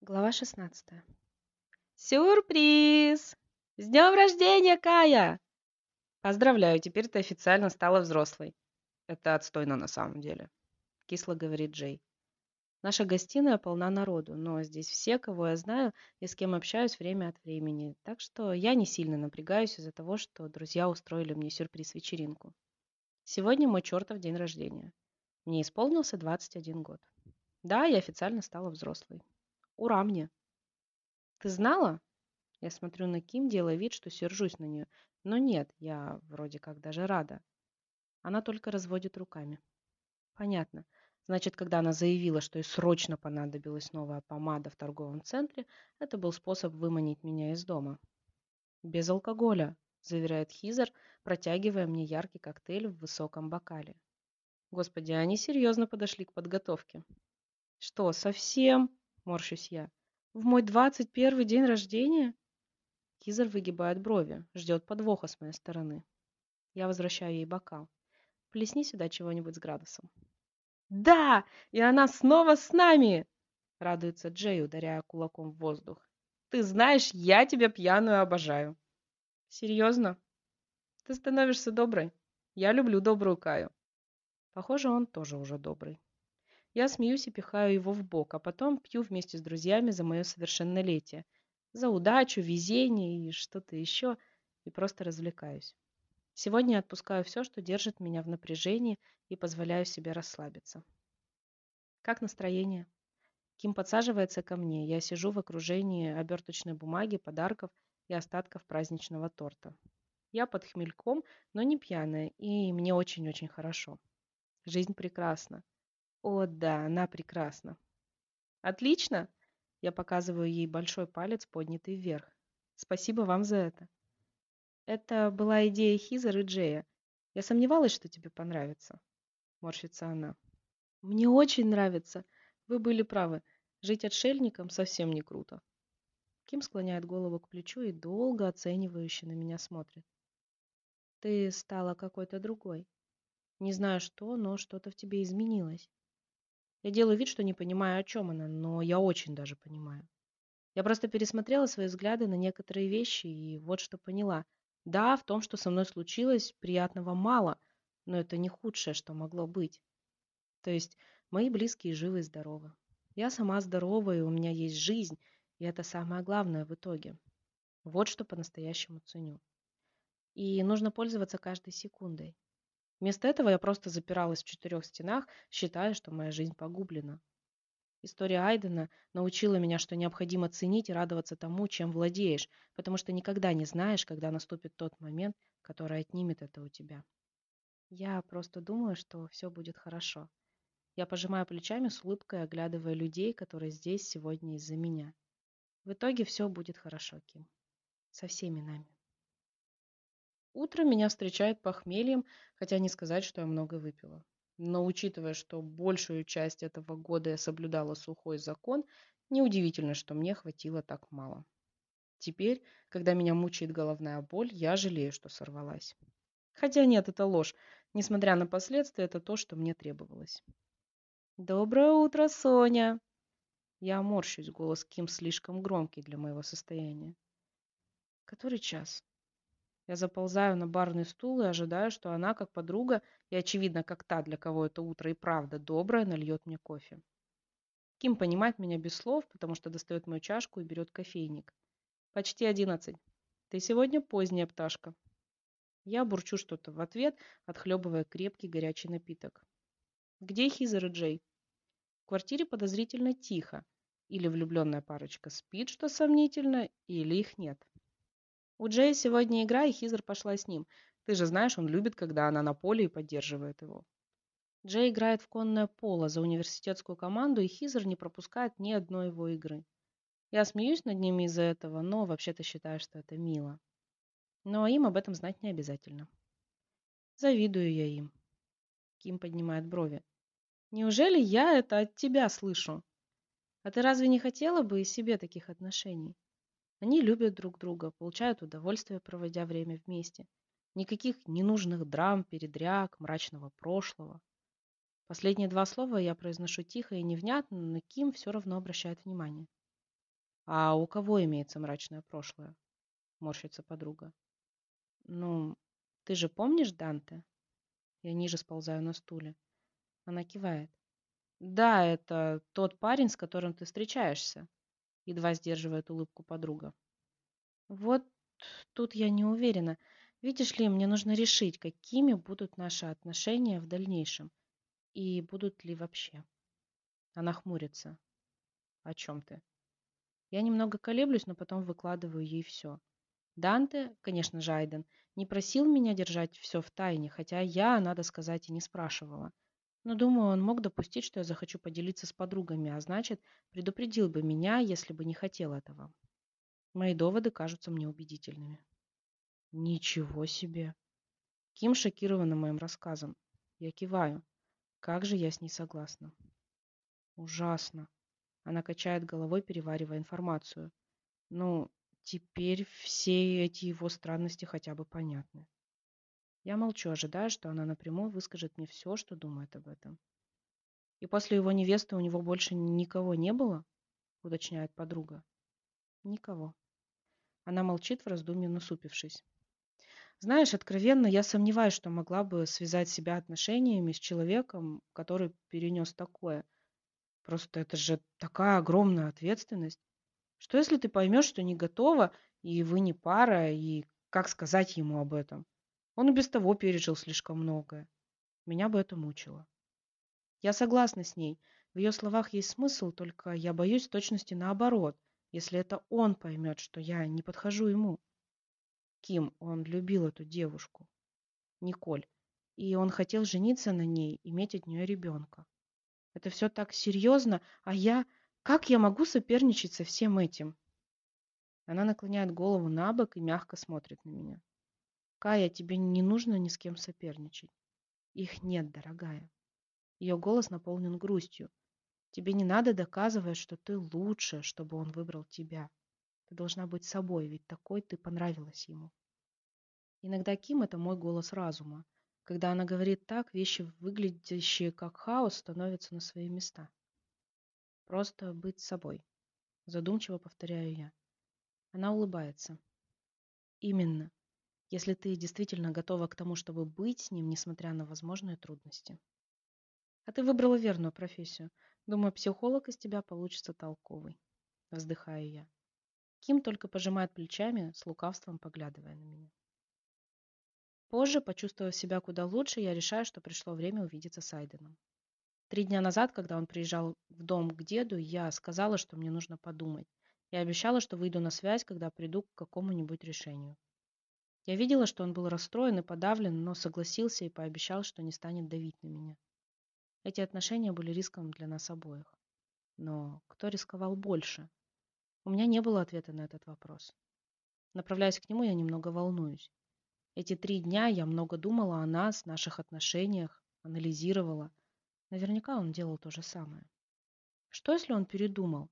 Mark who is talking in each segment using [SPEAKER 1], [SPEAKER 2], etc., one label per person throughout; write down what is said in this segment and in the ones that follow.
[SPEAKER 1] Глава 16. Сюрприз! С днем рождения, Кая! Поздравляю, теперь ты официально стала взрослой. Это отстойно на самом деле, кисло говорит Джей. Наша гостиная полна народу, но здесь все, кого я знаю и с кем общаюсь время от времени, так что я не сильно напрягаюсь из-за того, что друзья устроили мне сюрприз-вечеринку. Сегодня мой чертов день рождения. Мне исполнился 21 год. Да, я официально стала взрослой. Ура мне! Ты знала? Я смотрю на Ким, делая вид, что сержусь на нее. Но нет, я вроде как даже рада. Она только разводит руками. Понятно. Значит, когда она заявила, что ей срочно понадобилась новая помада в торговом центре, это был способ выманить меня из дома. Без алкоголя, заверяет Хизер, протягивая мне яркий коктейль в высоком бокале. Господи, они серьезно подошли к подготовке. Что, совсем? Морщусь я. В мой двадцать первый день рождения? Хизер выгибает брови, ждет подвоха с моей стороны. Я возвращаю ей бокал. Плесни сюда чего-нибудь с градусом. Да! И она снова с нами! Радуется Джей, ударяя кулаком в воздух. Ты знаешь, я тебя пьяную обожаю. Серьезно? Ты становишься доброй. Я люблю добрую Каю. Похоже, он тоже уже добрый. Я смеюсь и пихаю его в бок, а потом пью вместе с друзьями за мое совершеннолетие. За удачу, везение и что-то еще. И просто развлекаюсь. Сегодня я отпускаю все, что держит меня в напряжении и позволяю себе расслабиться. Как настроение? Ким подсаживается ко мне. Я сижу в окружении оберточной бумаги, подарков и остатков праздничного торта. Я под хмельком, но не пьяная, и мне очень-очень хорошо. Жизнь прекрасна. О, да, она прекрасна. Отлично! Я показываю ей большой палец, поднятый вверх. Спасибо вам за это. Это была идея Хизер и Джея. Я сомневалась, что тебе понравится. Морщится она. Мне очень нравится. Вы были правы. Жить отшельником совсем не круто. Ким склоняет голову к плечу и долго оценивающе на меня смотрит. Ты стала какой-то другой. Не знаю что, но что-то в тебе изменилось. Я делаю вид, что не понимаю, о чем она, но я очень даже понимаю. Я просто пересмотрела свои взгляды на некоторые вещи и вот что поняла. Да, в том, что со мной случилось, приятного мало, но это не худшее, что могло быть. То есть мои близкие живы и здоровы. Я сама здорова, и у меня есть жизнь, и это самое главное в итоге. Вот что по-настоящему ценю. И нужно пользоваться каждой секундой. Вместо этого я просто запиралась в четырех стенах, считая, что моя жизнь погублена. История Айдена научила меня, что необходимо ценить и радоваться тому, чем владеешь, потому что никогда не знаешь, когда наступит тот момент, который отнимет это у тебя. Я просто думаю, что все будет хорошо. Я пожимаю плечами с улыбкой, оглядывая людей, которые здесь сегодня из-за меня. В итоге все будет хорошо, Ким. Со всеми нами. Утро меня встречает похмельем, хотя не сказать, что я много выпила. Но учитывая, что большую часть этого года я соблюдала сухой закон, неудивительно, что мне хватило так мало. Теперь, когда меня мучает головная боль, я жалею, что сорвалась. Хотя нет, это ложь. Несмотря на последствия, это то, что мне требовалось. «Доброе утро, Соня!» Я морщусь, голос Ким слишком громкий для моего состояния. «Который час?» Я заползаю на барный стул и ожидаю, что она, как подруга, и, очевидно, как та, для кого это утро и правда добрая, нальет мне кофе. Ким понимает меня без слов, потому что достает мою чашку и берет кофейник. Почти одиннадцать. Ты сегодня поздняя пташка. Я бурчу что-то в ответ, отхлебывая крепкий горячий напиток. Где Хизер и Джей? В квартире подозрительно тихо. Или влюбленная парочка спит, что сомнительно, или их нет. У Джея сегодня игра, и Хизер пошла с ним. Ты же знаешь, он любит, когда она на поле и поддерживает его. Джей играет в конное поло за университетскую команду, и Хизер не пропускает ни одной его игры. Я смеюсь над ними из-за этого, но вообще-то считаю, что это мило. Но им об этом знать не обязательно. Завидую я им. Ким поднимает брови. Неужели я это от тебя слышу? А ты разве не хотела бы и себе таких отношений? Они любят друг друга, получают удовольствие, проводя время вместе. Никаких ненужных драм, передряг, мрачного прошлого. Последние два слова я произношу тихо и невнятно, но Ким все равно обращает внимание. А у кого имеется мрачное прошлое? Морщится подруга. Ну, ты же помнишь Данте? Я ниже сползаю на стуле. Она кивает. Да, это тот парень, с которым ты встречаешься. Едва сдерживает улыбку подруга. Вот тут я не уверена. Видишь ли, мне нужно решить, какими будут наши отношения в дальнейшем. И будут ли вообще. Она хмурится. О чем ты? Я немного колеблюсь, но потом выкладываю ей все. Данте, конечно же, Айден, не просил меня держать все в тайне, хотя я, надо сказать, и не спрашивала. Но думаю, он мог допустить, что я захочу поделиться с подругами, а значит, предупредил бы меня, если бы не хотел этого. Мои доводы кажутся мне убедительными. Ничего себе! Ким шокирована моим рассказом. Я киваю. Как же я с ней согласна. Ужасно. Она качает головой, переваривая информацию. Ну, теперь все эти его странности хотя бы понятны. Я молчу, ожидая, что она напрямую выскажет мне все, что думает об этом. И после его невесты у него больше никого не было? Уточняет подруга. Никого. Она молчит в раздумье, насупившись. Знаешь, откровенно, я сомневаюсь, что могла бы связать себя отношениями с человеком, который перенес такое. Просто это же такая огромная ответственность. Что если ты поймешь, что не готова, и вы не пара, и как сказать ему об этом? Он и без того пережил слишком многое. Меня бы это мучило. Я согласна с ней. В ее словах есть смысл, только я боюсь точности наоборот, если это он поймет, что я не подхожу ему. Ким, он любил эту девушку. Николь. И он хотел жениться на ней, иметь от нее ребенка. Это все так серьезно, а я... Как я могу соперничать со всем этим? Она наклоняет голову на бок и мягко смотрит на меня. Кая, тебе не нужно ни с кем соперничать. Их нет, дорогая. Ее голос наполнен грустью. Тебе не надо доказывать, что ты лучше, чтобы он выбрал тебя. Ты должна быть собой, ведь такой ты понравилась ему. Иногда Ким – это мой голос разума. Когда она говорит так, вещи, выглядящие как хаос, становятся на свои места. Просто быть собой. Задумчиво повторяю я. Она улыбается. Именно если ты действительно готова к тому, чтобы быть с ним, несмотря на возможные трудности. А ты выбрала верную профессию. Думаю, психолог из тебя получится толковый. Вздыхаю я. Ким только пожимает плечами, с лукавством поглядывая на меня. Позже, почувствовав себя куда лучше, я решаю, что пришло время увидеться с Айденом. Три дня назад, когда он приезжал в дом к деду, я сказала, что мне нужно подумать. Я обещала, что выйду на связь, когда приду к какому-нибудь решению. Я видела, что он был расстроен и подавлен, но согласился и пообещал, что не станет давить на меня. Эти отношения были риском для нас обоих. Но кто рисковал больше? У меня не было ответа на этот вопрос. Направляясь к нему, я немного волнуюсь. Эти три дня я много думала о нас, наших отношениях, анализировала. Наверняка он делал то же самое. Что, если он передумал?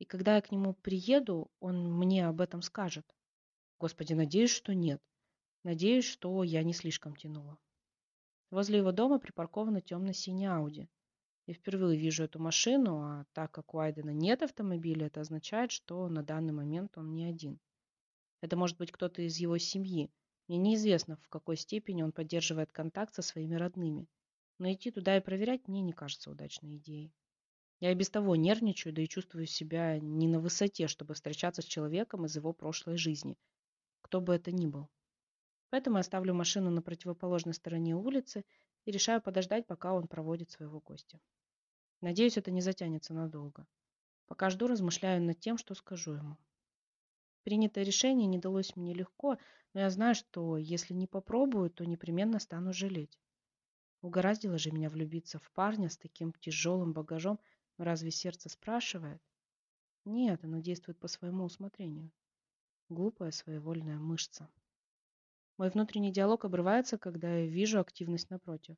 [SPEAKER 1] И когда я к нему приеду, он мне об этом скажет? Господи, надеюсь, что нет. Надеюсь, что я не слишком тянула. Возле его дома припаркована темно-синяя Ауди. Я впервые вижу эту машину, а так как у Айдена нет автомобиля, это означает, что на данный момент он не один. Это может быть кто-то из его семьи. Мне неизвестно, в какой степени он поддерживает контакт со своими родными. Но идти туда и проверять мне не кажется удачной идеей. Я и без того нервничаю, да и чувствую себя не на высоте, чтобы встречаться с человеком из его прошлой жизни, кто бы это ни был. Поэтому я ставлю машину на противоположной стороне улицы и решаю подождать, пока он проводит своего гостя. Надеюсь, это не затянется надолго. Пока жду, размышляю над тем, что скажу ему. Принятое решение не далось мне легко, но я знаю, что если не попробую, то непременно стану жалеть. Угораздило же меня влюбиться в парня с таким тяжелым багажом, но разве сердце спрашивает? Нет, оно действует по своему усмотрению. Глупая своевольная мышца. Мой внутренний диалог обрывается, когда я вижу активность напротив.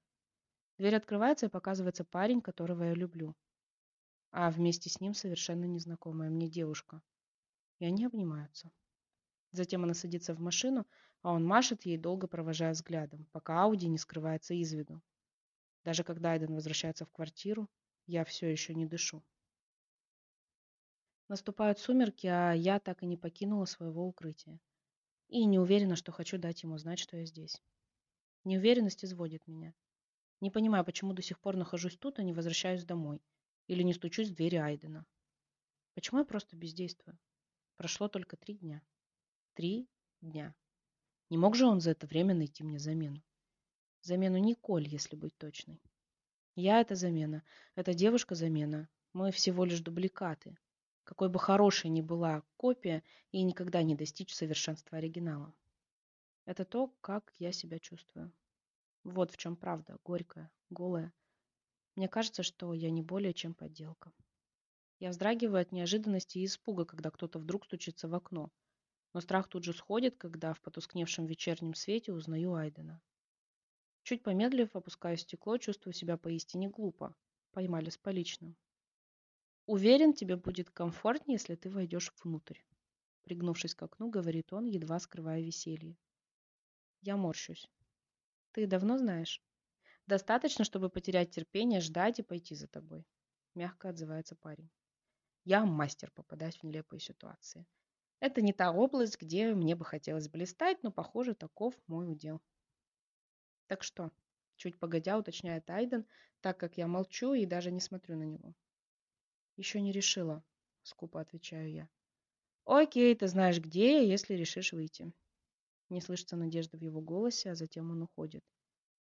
[SPEAKER 1] Дверь открывается и показывается парень, которого я люблю. А вместе с ним совершенно незнакомая мне девушка. И они обнимаются. Затем она садится в машину, а он машет ей, долго провожая взглядом, пока Ауди не скрывается из виду. Даже когда Айден возвращается в квартиру, я все еще не дышу. Наступают сумерки, а я так и не покинула своего укрытия. И не уверена, что хочу дать ему знать, что я здесь. Неуверенность изводит меня. Не понимаю, почему до сих пор нахожусь тут, а не возвращаюсь домой. Или не стучусь в двери Айдена. Почему я просто бездействую? Прошло только три дня. Три дня. Не мог же он за это время найти мне замену? Замену Николь, если быть точной. Я – это замена. Эта девушка – замена. Мы всего лишь дубликаты. Какой бы хорошей ни была копия, и никогда не достичь совершенства оригинала. Это то, как я себя чувствую. Вот в чем правда, горькая, голая. Мне кажется, что я не более чем подделка. Я вздрагиваю от неожиданности и испуга, когда кто-то вдруг стучится в окно. Но страх тут же сходит, когда в потускневшем вечернем свете узнаю Айдена. Чуть помедлив, опускаю стекло, чувствую себя поистине глупо. Поймали с поличным. Уверен, тебе будет комфортнее, если ты войдешь внутрь. Пригнувшись к окну, говорит он, едва скрывая веселье. Я морщусь. Ты давно знаешь? Достаточно, чтобы потерять терпение, ждать и пойти за тобой. Мягко отзывается парень. Я мастер попадать в нелепые ситуации. Это не та область, где мне бы хотелось блистать, но, похоже, таков мой удел. Так что, чуть погодя, уточняет Айден, так как я молчу и даже не смотрю на него. Еще не решила, скупо отвечаю я. Окей, ты знаешь где, если решишь выйти. Не слышится надежда в его голосе, а затем он уходит.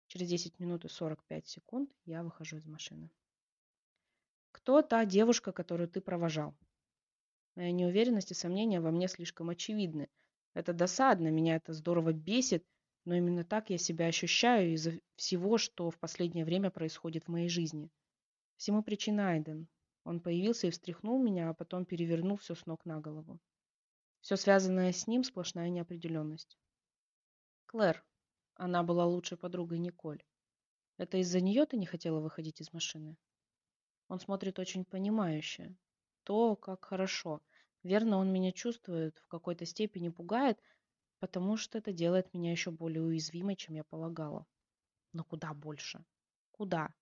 [SPEAKER 1] Через 10 минут и 45 секунд я выхожу из машины. Кто та девушка, которую ты провожал? Моя неуверенность и сомнения во мне слишком очевидны. Это досадно, меня это здорово бесит, но именно так я себя ощущаю из-за всего, что в последнее время происходит в моей жизни. Всему причина Айден. Он появился и встряхнул меня, а потом перевернул все с ног на голову. Все связанное с ним – сплошная неопределенность. Клэр. Она была лучшей подругой Николь. Это из-за нее ты не хотела выходить из машины? Он смотрит очень понимающе. То, как хорошо. Верно, он меня чувствует, в какой-то степени пугает, потому что это делает меня еще более уязвимой, чем я полагала. Но куда больше? Куда?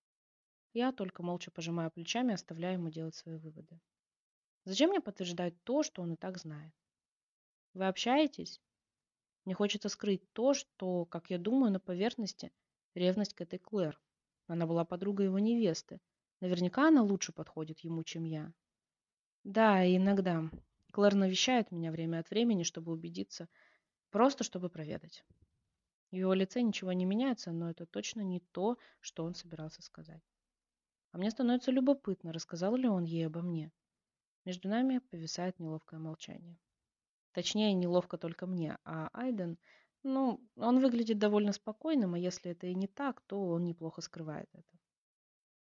[SPEAKER 1] Я только молча пожимаю плечами, оставляя ему делать свои выводы. Зачем мне подтверждать то, что он и так знает? Вы общаетесь? Мне хочется скрыть то, что, как я думаю, на поверхности ревность к этой Клэр. Она была подругой его невесты. Наверняка она лучше подходит ему, чем я. Да, иногда. Клэр навещает меня время от времени, чтобы убедиться, Просто чтобы проведать. В его лице ничего не меняется, но это точно не то, что он собирался сказать. А мне становится любопытно, рассказал ли он ей обо мне. Между нами повисает неловкое молчание. Точнее, неловко только мне, а Айден, ну, он выглядит довольно спокойным, а если это и не так, то он неплохо скрывает это.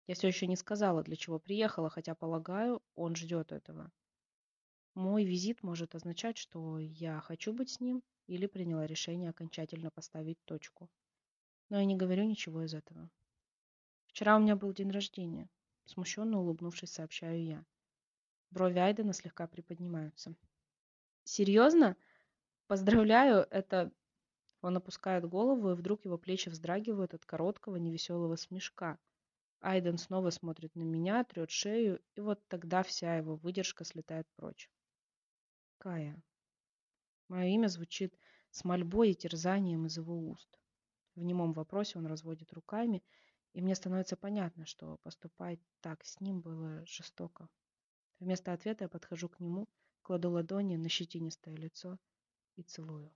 [SPEAKER 1] Я все еще не сказала, для чего приехала, хотя, полагаю, он ждет этого. Мой визит может означать, что я хочу быть с ним, или приняла решение окончательно поставить точку. Но я не говорю ничего из этого. Вчера у меня был день рождения. Смущенно улыбнувшись, сообщаю я. Брови Айдена слегка приподнимаются. Серьезно? Поздравляю, это... Он опускает голову, и вдруг его плечи вздрагивают от короткого невеселого смешка. Айден снова смотрит на меня, трет шею, и вот тогда вся его выдержка слетает прочь. Кая. Мое имя звучит с мольбой и терзанием из его уст. В немом вопросе он разводит руками, и мне становится понятно, что поступать так с ним было жестоко. Вместо ответа я подхожу к нему, кладу ладони на щетинистое лицо и целую.